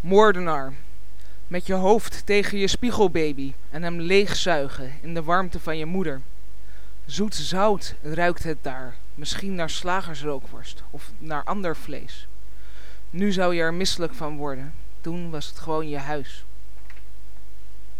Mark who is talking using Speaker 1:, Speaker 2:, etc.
Speaker 1: Moordenaar. Met je hoofd tegen je spiegelbaby en hem leegzuigen in de warmte van je moeder. Zoet zout ruikt het daar, misschien naar slagersrookworst of naar ander vlees. Nu zou je er misselijk van worden, toen was het gewoon je huis.